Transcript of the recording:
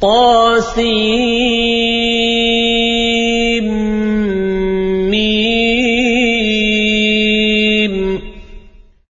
طاسين